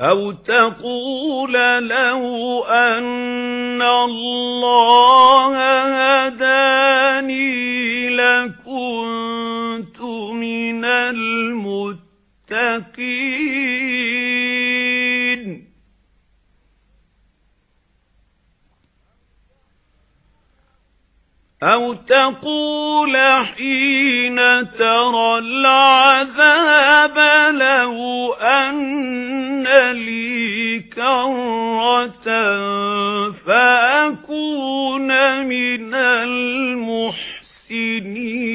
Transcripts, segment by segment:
أَوْ تَقُولَ لَوْ أَنَّ اللَّهَ هَدَانِي لَكُنتُ مِنَ الْمُتَّقِينَ أَوْ تَقُولَ حِينَ تَرَى الْعَذَابَ الْمُحْسِنِينَ.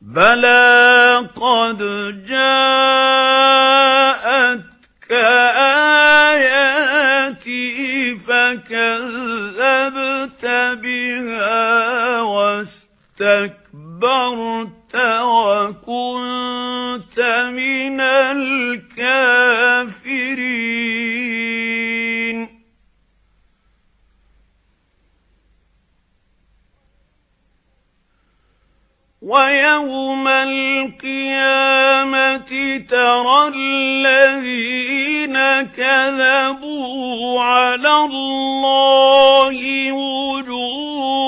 بَلَى قَدْ جَاءَتْكَ آيَاتِي فَكَذَّبْتَ بِهَا وَاسْتَكْبَرْتَ وَيَوْمَ الْقِيَامَةِ تَرَى الَّذِينَ كَذَبُوا عَلَى اللَّهِ وُجُوهُهُم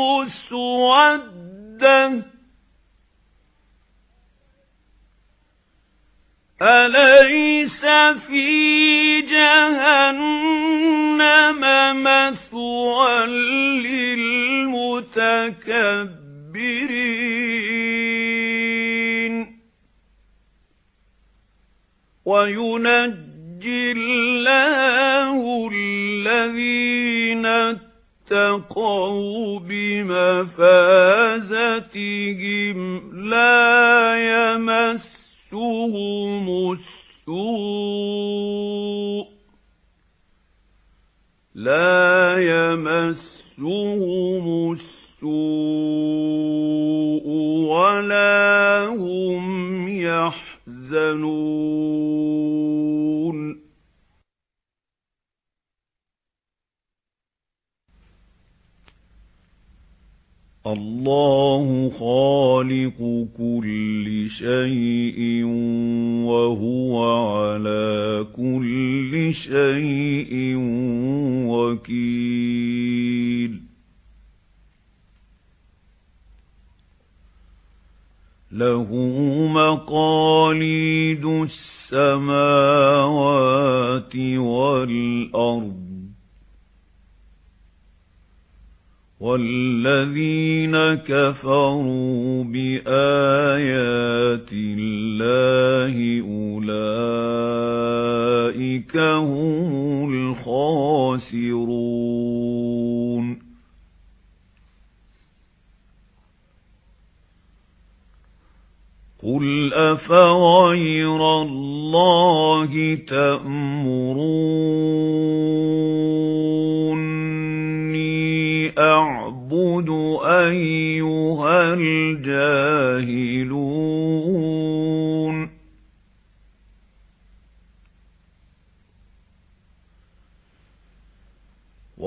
مُّسْوَدَّةٌ. أَلَيْسَ فِي جَهَنَّمَ مَثْوًى لِّلْمُتَكَبِّرِينَ وَيُنَجِّي اللَّهُ الَّذِينَ اتَّقَوْا بِمَفَازَتِهِمْ لَا يَمَسُّهُمُ السُّوءُ. لَا يَمَسُّهُمُ السُّوءُ وَلَا هُمْ يَحْزَنُونَ. اللَّهُ خَالِقُ كُلِّ شَيْءٍ وَهُوَ عَلَى كُلِّ شَيْءٍ لَهُ مَقَالِيدُ السَّمَاوَاتِ وَالْأَرْضِ وَالَّذِينَ كَفَرُوا بِآيَاتِ اللَّهِ أُولَئِكَ قُلْ أَفَغَيْرَ اللَّهِ تَأْمُرُونِّي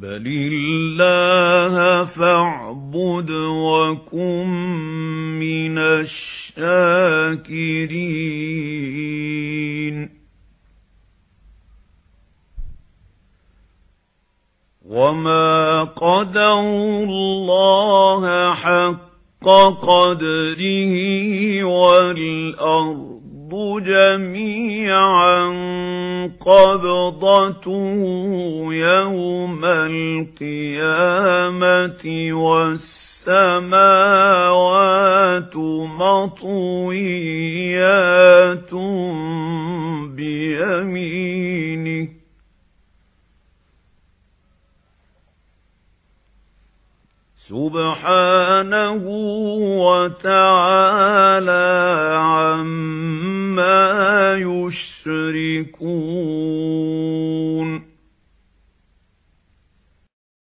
بَلِ اللَّهَ فَاعْبُدْ وَكُن مِّنَ الشَّاكِرِينَ وَمَا قَدَرُوا اللَّهَ حَقَّ قَدْرِهِ وَالْأَرْضُ جَمِيعًا قَبْضَتُهُ يَوْمَ الْقِيَامَةِ وَالسَّمَاوَاتُ مَطْوِيَّاتٌ بِيَمِينِهِ سُبْحَانَهُ وَتَعَالَى عَمَّا يُشْرِكُونَ